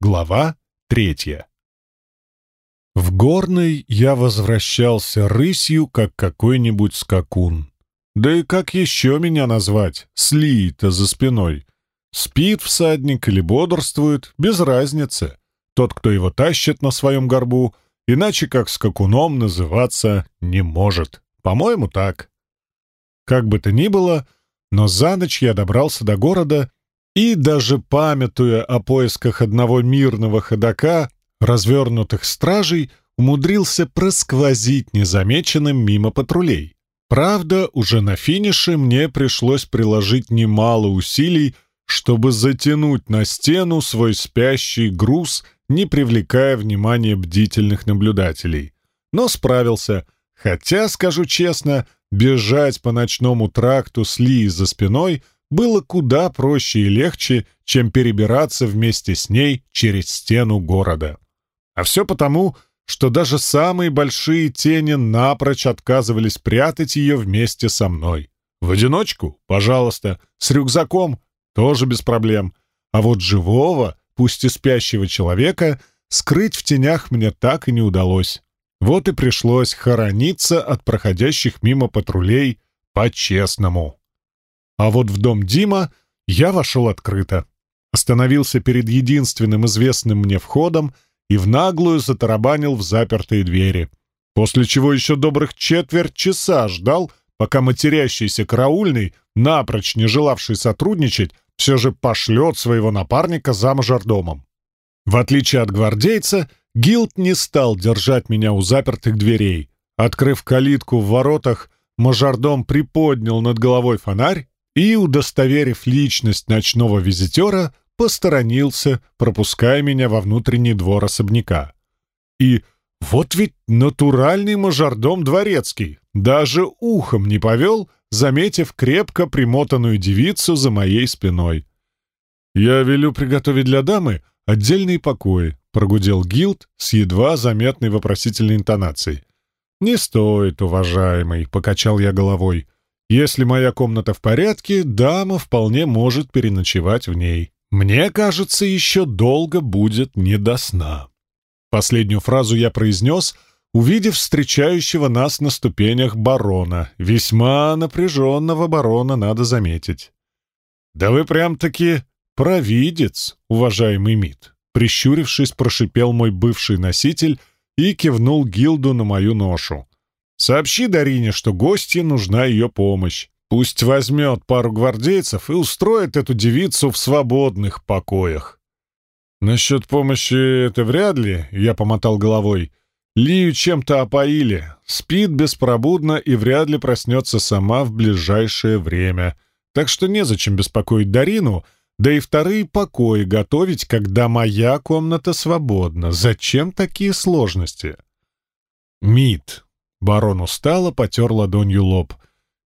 Глава третья. В горной я возвращался рысью, как какой-нибудь скакун. Да и как еще меня назвать, слиито за спиной? Спит всадник или бодрствует, без разницы. Тот, кто его тащит на своем горбу, иначе как скакуном называться не может. По-моему, так. Как бы то ни было, но за ночь я добрался до города и, даже памятуя о поисках одного мирного ходока, развернутых стражей, умудрился просквозить незамеченным мимо патрулей. Правда, уже на финише мне пришлось приложить немало усилий, чтобы затянуть на стену свой спящий груз, не привлекая внимания бдительных наблюдателей. Но справился, хотя, скажу честно, бежать по ночному тракту с Ли за спиной было куда проще и легче, чем перебираться вместе с ней через стену города. А все потому, что даже самые большие тени напрочь отказывались прятать ее вместе со мной. В одиночку? Пожалуйста. С рюкзаком? Тоже без проблем. А вот живого, пусть и спящего человека, скрыть в тенях мне так и не удалось. Вот и пришлось хорониться от проходящих мимо патрулей по-честному. А вот в дом Дима я вошел открыто. Остановился перед единственным известным мне входом и в наглую затарабанил в запертые двери. После чего еще добрых четверть часа ждал, пока матерящийся караульный, напрочь не желавший сотрудничать, все же пошлет своего напарника за мажордомом. В отличие от гвардейца, Гилд не стал держать меня у запертых дверей. Открыв калитку в воротах, мажордом приподнял над головой фонарь и, удостоверив личность ночного визитера, посторонился, пропуская меня во внутренний двор особняка. И вот ведь натуральный мажордом дворецкий, даже ухом не повел, заметив крепко примотанную девицу за моей спиной. «Я велю приготовить для дамы отдельные покои», — прогудел Гилд с едва заметной вопросительной интонацией. «Не стоит, уважаемый», — покачал я головой. «Если моя комната в порядке, дама вполне может переночевать в ней». Мне кажется, еще долго будет не до сна. Последнюю фразу я произнес, увидев встречающего нас на ступенях барона. Весьма напряженного барона, надо заметить. «Да вы прям-таки провидец, уважаемый Мид!» Прищурившись, прошипел мой бывший носитель и кивнул гилду на мою ношу. «Сообщи Дарине, что гостье нужна ее помощь. Пусть возьмет пару гвардейцев и устроит эту девицу в свободных покоях. Насчет помощи это вряд ли, я помотал головой. Лию чем-то опоили, спит беспробудно и вряд ли проснется сама в ближайшее время. Так что незачем беспокоить Дарину, да и вторые покои готовить, когда моя комната свободна. Зачем такие сложности? Мид. Барон устало потер ладонью лоб.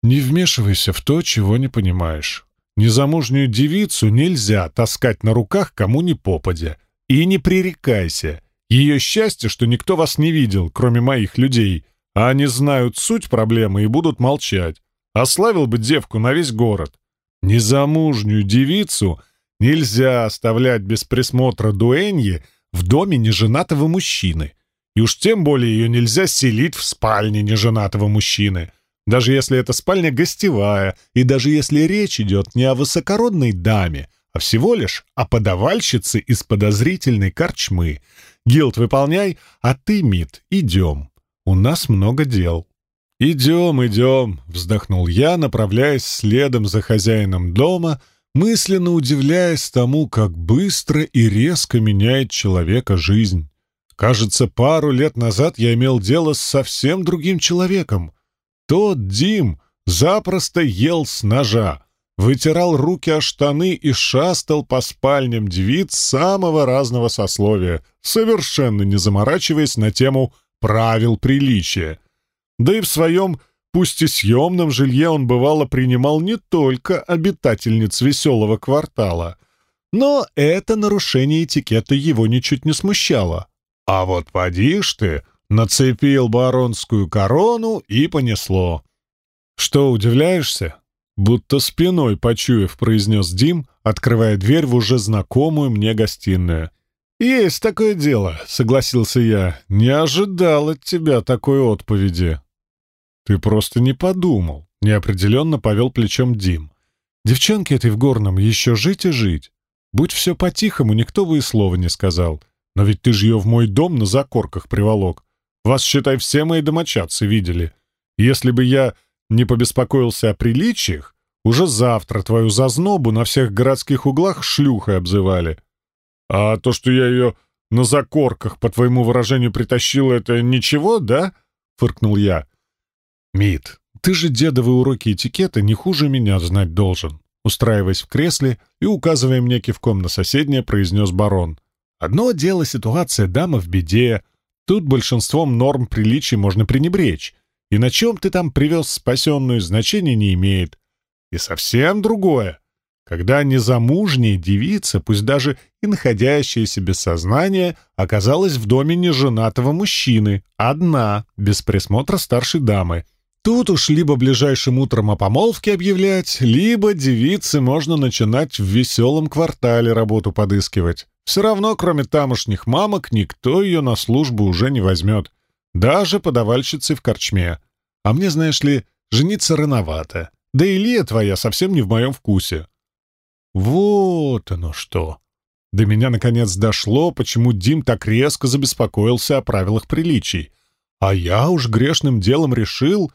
Не вмешивайся в то, чего не понимаешь. Незамужнюю девицу нельзя таскать на руках кому ни попадя. И не пререкайся. Ее счастье, что никто вас не видел, кроме моих людей, а они знают суть проблемы и будут молчать. Ославил бы девку на весь город. Незамужнюю девицу нельзя оставлять без присмотра дуэньи в доме неженатого мужчины. И уж тем более ее нельзя селить в спальне неженатого мужчины — даже если это спальня гостевая, и даже если речь идет не о высокородной даме, а всего лишь о подавальщице из подозрительной корчмы. Гилд выполняй, а ты, Мит, идем. У нас много дел. «Идем, идем», — вздохнул я, направляясь следом за хозяином дома, мысленно удивляясь тому, как быстро и резко меняет человека жизнь. Кажется, пару лет назад я имел дело с совсем другим человеком — тот Дим запросто ел с ножа, вытирал руки о штаны и шастал по спальням девиц самого разного сословия, совершенно не заморачиваясь на тему правил приличия. Да и в своем, пусть и съемном жилье он бывало принимал не только обитательниц веселого квартала, но это нарушение этикета его ничуть не смущало. А вот поди ж ты, Нацепил баронскую корону и понесло. «Что, удивляешься?» Будто спиной почуяв, произнес Дим, открывая дверь в уже знакомую мне гостиную. «Есть такое дело», — согласился я. «Не ожидал от тебя такой отповеди». «Ты просто не подумал», — неопределенно повел плечом Дим. «Девчонке этой в горном еще жить и жить. Будь все по-тихому, никто бы и слова не сказал. Но ведь ты же ее в мой дом на закорках приволок. Вас, считай, все мои домочадцы видели. Если бы я не побеспокоился о приличиях, уже завтра твою зазнобу на всех городских углах шлюхой обзывали. А то, что я ее на закорках, по твоему выражению, притащил, это ничего, да?» — фыркнул я. «Мит, ты же дедовые уроки этикета не хуже меня знать должен», устраиваясь в кресле и указывая мне кивком на соседнее, произнес барон. «Одно дело ситуация дама в беде. Тут большинством норм приличий можно пренебречь. И на чем ты там привез спасенную, значения не имеет. И совсем другое когда незамужняя девица, пусть даже и находящаяся без сознания, оказалась в доме неженатого мужчины, одна, без присмотра старшей дамы. Тут уж либо ближайшим утром о помолвке объявлять, либо девице можно начинать в веселом квартале работу подыскивать. Все равно, кроме тамошних мамок, никто ее на службу уже не возьмет. Даже подавальщицы в корчме. А мне, знаешь ли, жениться рановато. Да и Лия твоя совсем не в моем вкусе. Вот оно что. До меня наконец дошло, почему Дим так резко забеспокоился о правилах приличий. А я уж грешным делом решил,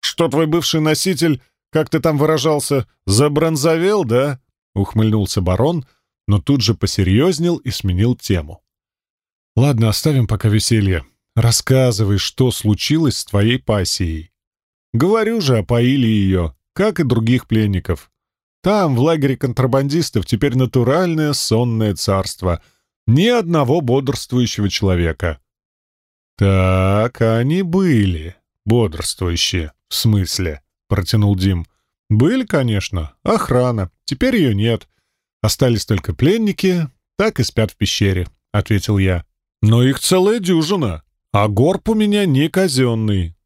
что твой бывший носитель, как ты там выражался, забронзовел, да? Ухмыльнулся барон, но тут же посерьезнел и сменил тему. Ладно, оставим пока веселье. Рассказывай, что случилось с твоей пассией. Говорю же, опоили ее, как и других пленников. Там, в лагере контрабандистов, теперь натуральное сонное царство. Ни одного бодрствующего человека. «Так они были, бодрствующие. В смысле?» — протянул Дим. «Были, конечно. Охрана. Теперь ее нет. Остались только пленники, так и спят в пещере», — ответил я. «Но их целая дюжина, а горб у меня не казенный».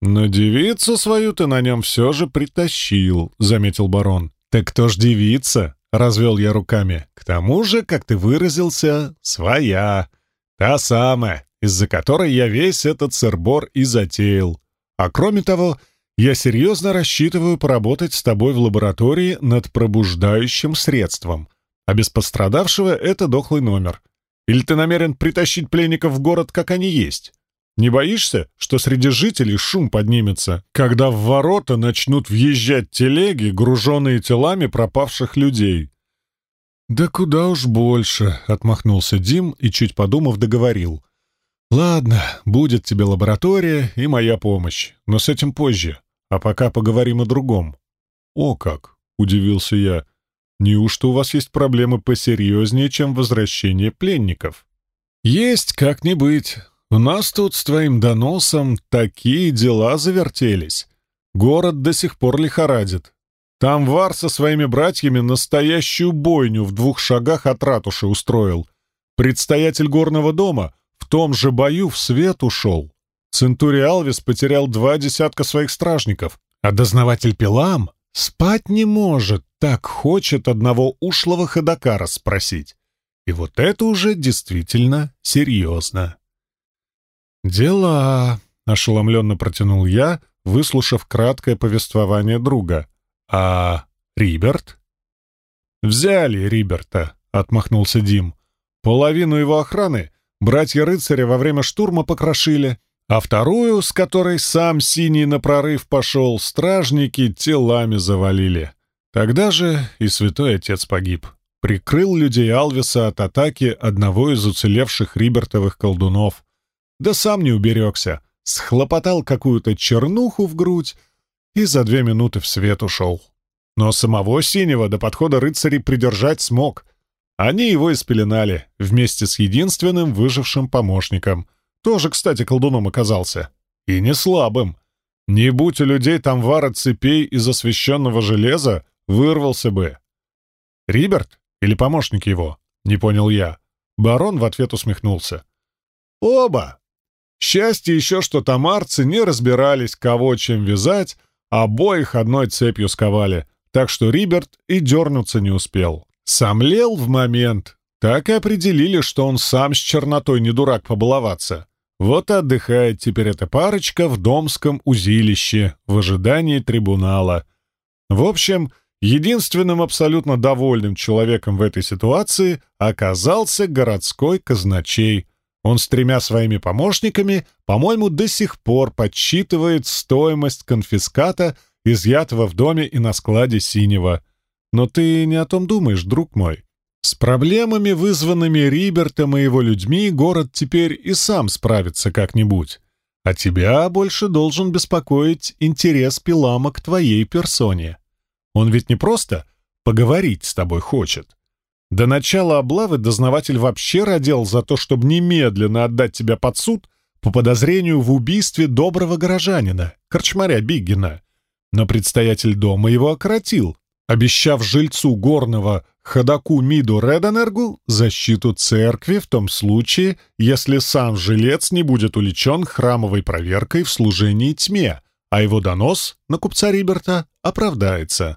«Но девицу свою ты на нем все же притащил», — заметил барон. «Так кто ж девица?» — развел я руками. «К тому же, как ты выразился, своя. Та самая, из-за которой я весь этот сырбор и затеял. А кроме того, я серьезно рассчитываю поработать с тобой в лаборатории над пробуждающим средством. А без пострадавшего это дохлый номер. Или ты намерен притащить пленников в город, как они есть?» Не боишься, что среди жителей шум поднимется, когда в ворота начнут въезжать телеги, груженные телами пропавших людей?» «Да куда уж больше», — отмахнулся Дим и, чуть подумав, договорил. «Ладно, будет тебе лаборатория и моя помощь, но с этим позже, а пока поговорим о другом». «О как!» — удивился я. «Неужто у вас есть проблемы посерьезнее, чем возвращение пленников?» «Есть, как не быть. У нас тут с твоим доносом такие дела завертелись. Город до сих пор лихорадит. Там Вар со своими братьями настоящую бойню в двух шагах от ратуши устроил. Предстоятель горного дома том же бою в свет ушел. Центурий Алвис потерял два десятка своих стражников, а дознаватель Пилам спать не может, так хочет одного ушлого ходока расспросить. И вот это уже действительно серьезно. «Дела!» — ошеломленно протянул я, выслушав краткое повествование друга. «А Риберт?» «Взяли Риберта», — отмахнулся Дим. «Половину его охраны братья-рыцаря во время штурма покрошили, а вторую, с которой сам Синий на прорыв пошел, стражники телами завалили. Тогда же и святой отец погиб. Прикрыл людей Алвиса от атаки одного из уцелевших Рибертовых колдунов. Да сам не уберегся. Схлопотал какую-то чернуху в грудь и за две минуты в свет ушел. Но самого Синего до подхода рыцарей придержать смог. Они его и спеленали, вместе с единственным выжившим помощником. Тоже, кстати, колдуном оказался. И не слабым. Не будь у людей там вара цепей из освященного железа, вырвался бы. «Риберт? Или помощник его?» — не понял я. Барон в ответ усмехнулся. «Оба!» Счастье еще, что тамарцы не разбирались, кого чем вязать, обоих одной цепью сковали, так что Риберт и дернуться не успел. Сомлел в момент, так и определили, что он сам с чернотой не дурак побаловаться. Вот и отдыхает теперь эта парочка в домском узилище в ожидании трибунала. В общем, единственным абсолютно довольным человеком в этой ситуации оказался городской казначей. Он с тремя своими помощниками, по-моему, до сих пор подсчитывает стоимость конфиската, изъятого в доме и на складе синего. Но ты не о том думаешь, друг мой. С проблемами, вызванными Рибертом и его людьми, город теперь и сам справится как-нибудь. А тебя больше должен беспокоить интерес Пилама к твоей персоне. Он ведь не просто поговорить с тобой хочет. До начала облавы дознаватель вообще родил за то, чтобы немедленно отдать тебя под суд по подозрению в убийстве доброго горожанина, корчмаря Биггена. Но предстоятель дома его окоротил, обещав жильцу горного ходаку Миду Реденергу защиту церкви в том случае, если сам жилец не будет уличен храмовой проверкой в служении тьме, а его донос на купца Риберта оправдается.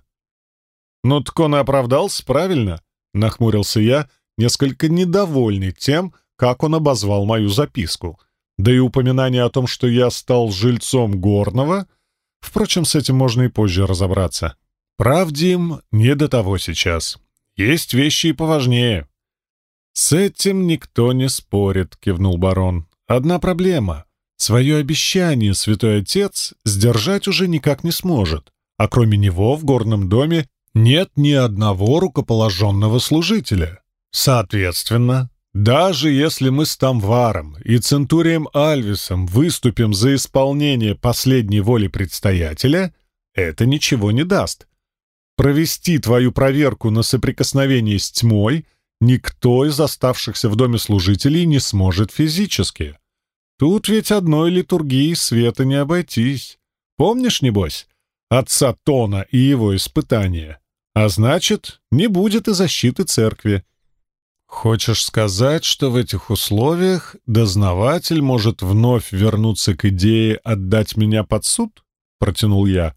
«Ну, так он и оправдался, правильно?» — нахмурился я, несколько недовольный тем, как он обозвал мою записку. Да и упоминание о том, что я стал жильцом горного... Впрочем, с этим можно и позже разобраться. Правдим не до того сейчас. Есть вещи и поважнее». «С этим никто не спорит», — кивнул барон. «Одна проблема. Свое обещание святой отец сдержать уже никак не сможет, а кроме него в горном доме нет ни одного рукоположенного служителя. Соответственно, даже если мы с Тамваром и Центурием Альвисом выступим за исполнение последней воли предстоятеля, это ничего не даст. Провести твою проверку на соприкосновение с тьмой никто из оставшихся в доме служителей не сможет физически. Тут ведь одной литургии света не обойтись. Помнишь, небось, отца Тона и его испытания? А значит, не будет и защиты церкви. Хочешь сказать, что в этих условиях дознаватель может вновь вернуться к идее отдать меня под суд? Протянул я.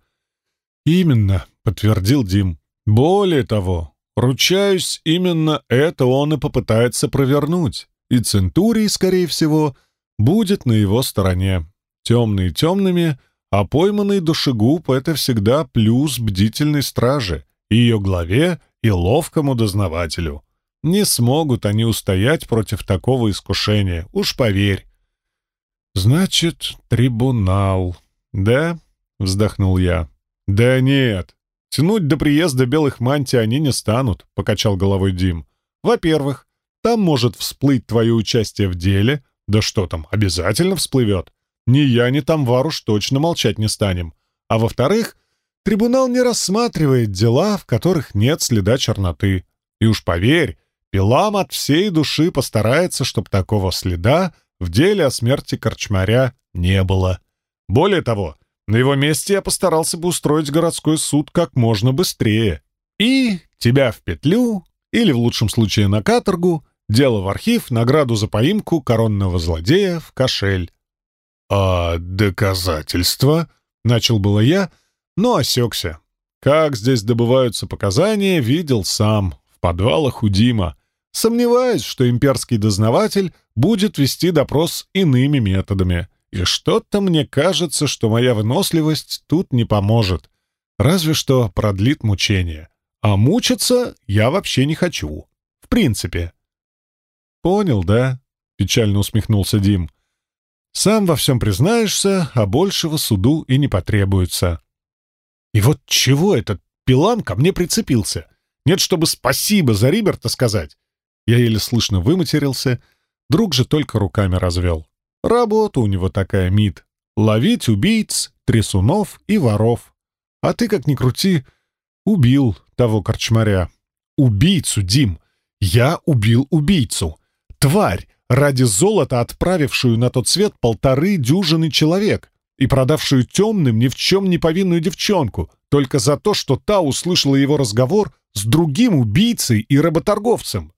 Именно, подтвердил Дим. Более того, ручаюсь, именно это он и попытается провернуть. И Центурий, скорее всего, будет на его стороне. Темные темными, а пойманный душегуб — это всегда плюс бдительной стражи, ее главе и ловкому дознавателю. Не смогут они устоять против такого искушения, уж поверь. «Значит, трибунал, да?» — вздохнул я. «Да нет, Тянуть до приезда белых мантий они не станут», — покачал головой Дим. «Во-первых, там может всплыть твое участие в деле. Да что там, обязательно всплывет. Ни я, ни там Варуш точно молчать не станем. А во-вторых, трибунал не рассматривает дела, в которых нет следа черноты. И уж поверь, Пилам от всей души постарается, чтобы такого следа в деле о смерти Корчмаря не было. Более того, на его месте я постарался бы устроить городской суд как можно быстрее. И тебя в петлю, или в лучшем случае на каторгу, дело в архив, награду за поимку коронного злодея в кошель. «А доказательства?» — начал было я, но осекся. Как здесь добываются показания, видел сам, в подвалах у Дима. Сомневаюсь, что имперский дознаватель будет вести допрос иными методами. И что-то мне кажется, что моя выносливость тут не поможет. Разве что продлит мучение. А мучиться я вообще не хочу. В принципе. «Понял, да?» — печально усмехнулся Дим. «Сам во всем признаешься, а большего суду и не потребуется». «И вот чего этот пилан ко мне прицепился? Нет, чтобы спасибо за Риберта сказать». Я еле слышно выматерился, друг же только руками развел. Работа у него такая, Мид. Ловить убийц, трясунов и воров. А ты, как ни крути, убил того корчмаря. Убийцу, Дим. Я убил убийцу. Тварь, ради золота отправившую на тот свет полторы дюжины человек и продавшую темным ни в чем не повинную девчонку, только за то, что та услышала его разговор с другим убийцей и работорговцем.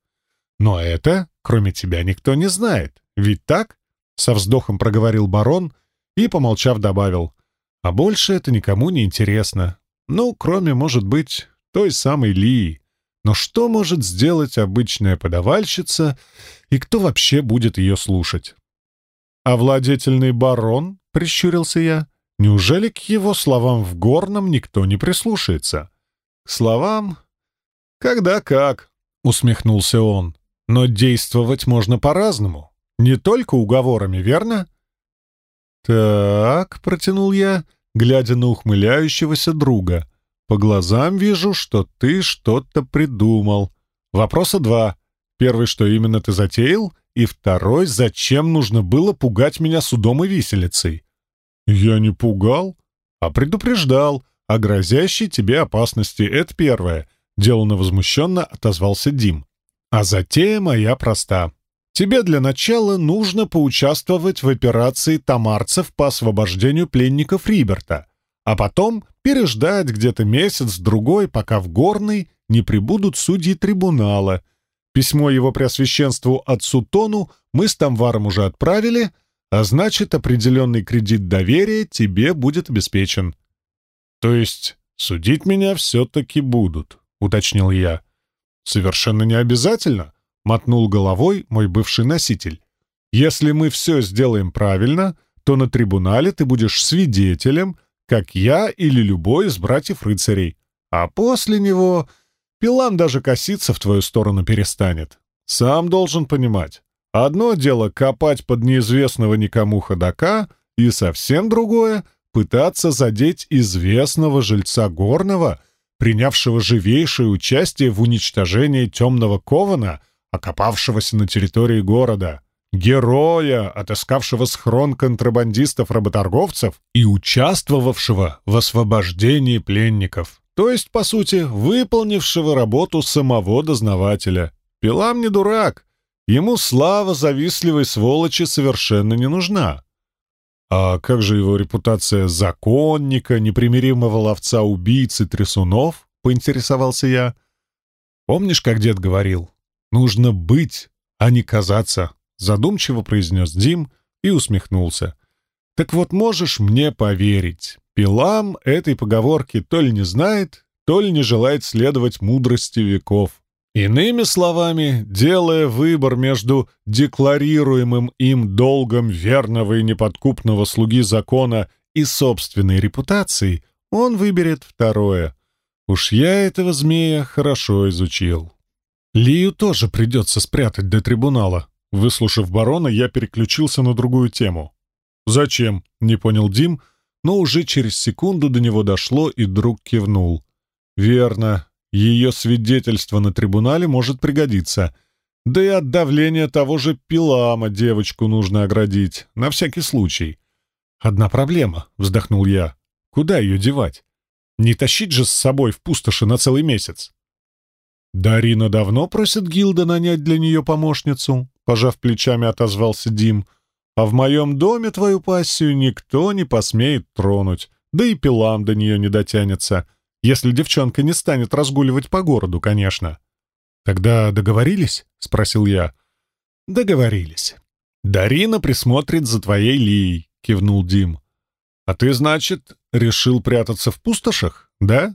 Но это, кроме тебя, никто не знает. Ведь так? Со вздохом проговорил барон и, помолчав, добавил. А больше это никому не интересно. Ну, кроме, может быть, той самой Лии. Но что может сделать обычная подавальщица, и кто вообще будет ее слушать? «А владетельный барон?» — прищурился я. «Неужели к его словам в горном никто не прислушается?» «К словам?» «Когда как», — усмехнулся он. «Но действовать можно по-разному. Не только уговорами, верно?» «Так», — протянул я, глядя на ухмыляющегося друга. «По глазам вижу, что ты что-то придумал. Вопроса два. Первый, что именно ты затеял? И второй, зачем нужно было пугать меня судом и виселицей?» «Я не пугал, а предупреждал о грозящей тебе опасности. Это первое», — деланно возмущенно отозвался Дим. «А затея моя проста. Тебе для начала нужно поучаствовать в операции тамарцев по освобождению пленников Риберта, а потом переждать где-то месяц-другой, пока в Горный не прибудут судьи трибунала. Письмо его преосвященству отцу Тону мы с Тамваром уже отправили, а значит, определенный кредит доверия тебе будет обеспечен. То есть судить меня все-таки будут, уточнил я. Совершенно не обязательно. — мотнул головой мой бывший носитель. «Если мы все сделаем правильно, то на трибунале ты будешь свидетелем, как я или любой из братьев-рыцарей. А после него Пилан даже коситься в твою сторону перестанет. Сам должен понимать. Одно дело копать под неизвестного никому ходока, и совсем другое — пытаться задеть известного жильца Горного, принявшего живейшее участие в уничтожении темного кована — окопавшегося на территории города, героя, отыскавшего схрон контрабандистов-работорговцев и участвовавшего в освобождении пленников, то есть, по сути, выполнившего работу самого дознавателя. Пилам не дурак, ему слава завистливой сволочи совершенно не нужна. А как же его репутация законника, непримиримого ловца убийцы трясунов, поинтересовался я. Помнишь, как дед говорил, Нужно быть, а не казаться, задумчиво произнес Дим и усмехнулся. Так вот можешь мне поверить, Пилам этой поговорки то ли не знает, то ли не желает следовать мудрости веков. Иными словами, делая выбор между декларируемым им долгом верного и неподкупного слуги закона и собственной репутацией, он выберет второе. Уж я этого змея хорошо изучил. Лию тоже придется спрятать до трибунала. Выслушав барона, я переключился на другую тему. «Зачем?» — не понял Дим, но уже через секунду до него дошло, и друг кивнул. «Верно. Ее свидетельство на трибунале может пригодиться. Да и от давления того же Пилама девочку нужно оградить, на всякий случай». «Одна проблема», — вздохнул я. «Куда ее девать? Не тащить же с собой в пустоши на целый месяц?» «Дарина давно просит Гилда нанять для нее помощницу», — пожав плечами, отозвался Дим. «А в моем доме твою пассию никто не посмеет тронуть, да и пилам до нее не дотянется, если девчонка не станет разгуливать по городу, конечно». «Тогда договорились?» — спросил я. «Договорились. Дарина присмотрит за твоей Лией», — кивнул Дим. «А ты, значит, решил прятаться в пустошах, да?»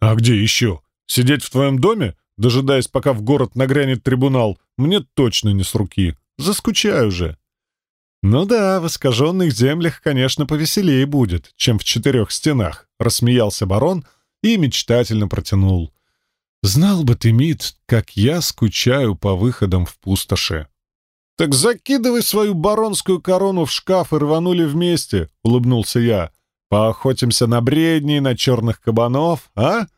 «А где еще?» Сидеть в твоем доме, дожидаясь, пока в город нагрянет трибунал, мне точно не с руки. Заскучаю же. Ну да, в искаженных землях, конечно, повеселее будет, чем в четырех стенах, рассмеялся барон и мечтательно протянул. Знал бы ты, Мит, как я скучаю по выходам в пустоши. «Так закидывай свою баронскую корону в шкаф и рванули вместе», — улыбнулся я. «Поохотимся на бредни, на черных кабанов, а?»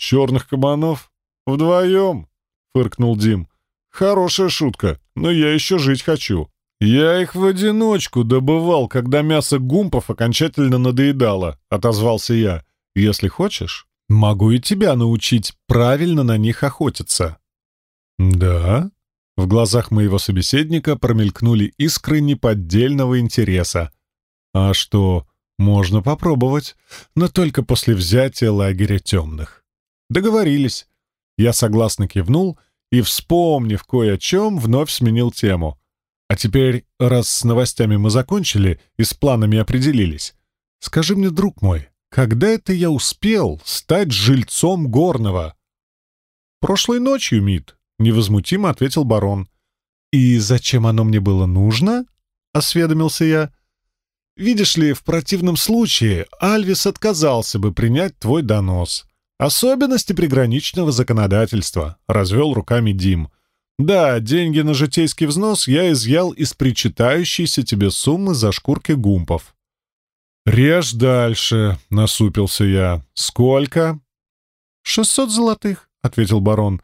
«Черных кабанов? Вдвоем?» — фыркнул Дим. «Хорошая шутка, но я еще жить хочу. Я их в одиночку добывал, когда мясо гумпов окончательно надоедало», — отозвался я. «Если хочешь, могу и тебя научить правильно на них охотиться». «Да?» В глазах моего собеседника промелькнули искры неподдельного интереса. «А что, можно попробовать, но только после взятия лагеря темных». «Договорились». Я согласно кивнул и, вспомнив кое о чем, вновь сменил тему. «А теперь, раз с новостями мы закончили и с планами определились, скажи мне, друг мой, когда это я успел стать жильцом Горного?» «Прошлой ночью, Мит», — невозмутимо ответил барон. «И зачем оно мне было нужно?» — осведомился я. «Видишь ли, в противном случае Альвис отказался бы принять твой донос. Особенности приграничного законодательства», — развел руками Дим. «Да, деньги на житейский взнос я изъял из причитающейся тебе суммы за шкурки гумпов». «Режь дальше», — насупился я. «Сколько?» «Шестьсот золотых», — ответил барон.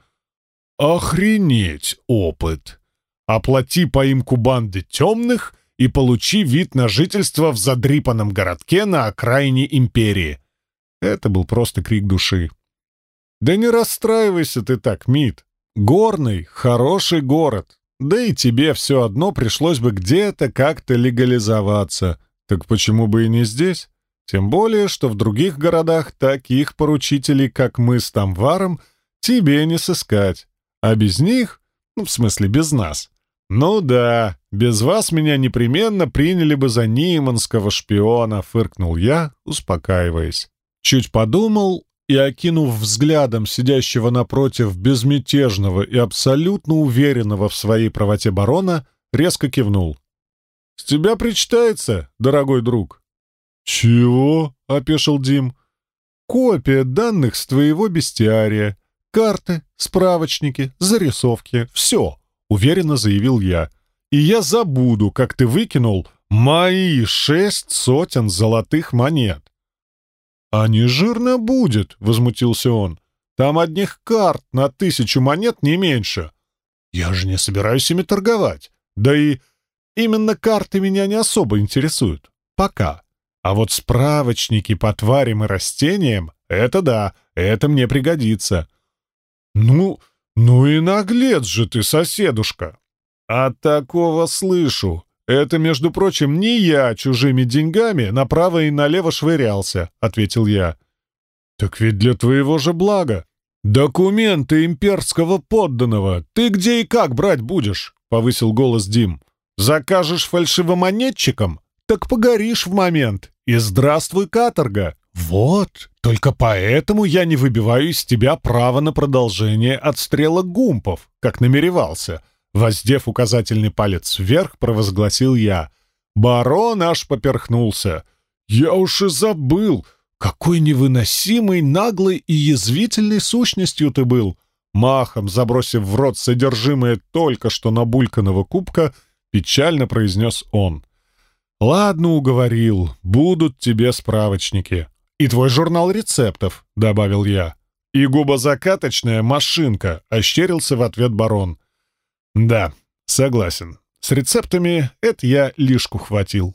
«Охренеть опыт! Оплати поимку банды темных и получи вид на жительство в задрипанном городке на окраине империи». Это был просто крик души. «Да не расстраивайся ты так, Мит. Горный, хороший город. Да и тебе все одно пришлось бы где-то как-то легализоваться. Так почему бы и не здесь? Тем более, что в других городах таких поручителей, как мы с Тамваром, тебе не сыскать. А без них, ну, в смысле, без нас. Ну да, без вас меня непременно приняли бы за ниманского шпиона, фыркнул я, успокаиваясь. Чуть подумал и, окинув взглядом сидящего напротив безмятежного и абсолютно уверенного в своей правоте барона, резко кивнул. «С тебя причитается, дорогой друг». «Чего?» — опешил Дим. «Копия данных с твоего бестиария. Карты, справочники, зарисовки. Все», — уверенно заявил я. «И я забуду, как ты выкинул мои шесть сотен золотых монет. «А не жирно будет», — возмутился он. «Там одних карт на тысячу монет не меньше». «Я же не собираюсь ими торговать. Да и именно карты меня не особо интересуют. Пока. А вот справочники по тварям и растениям — это да, это мне пригодится». «Ну, ну и наглец же ты, соседушка!» «От такого слышу. «Это, между прочим, не я чужими деньгами направо и налево швырялся», — ответил я. «Так ведь для твоего же блага. Документы имперского подданного ты где и как брать будешь?» — повысил голос Дим. «Закажешь фальшивомонетчиком? Так погоришь в момент. И здравствуй, каторга!» «Вот, только поэтому я не выбиваю из тебя право на продолжение отстрела гумпов, как намеревался». Воздев указательный палец вверх, провозгласил я. Барон аж поперхнулся. «Я уж и забыл, какой невыносимой, наглой и язвительной сущностью ты был!» Махом, забросив в рот содержимое только что набульканного кубка, печально произнес он. «Ладно, уговорил, будут тебе справочники. И твой журнал рецептов», — добавил я. «И губозакаточная машинка», — ощерился в ответ барон. Да, согласен. С рецептами это я лишку хватил.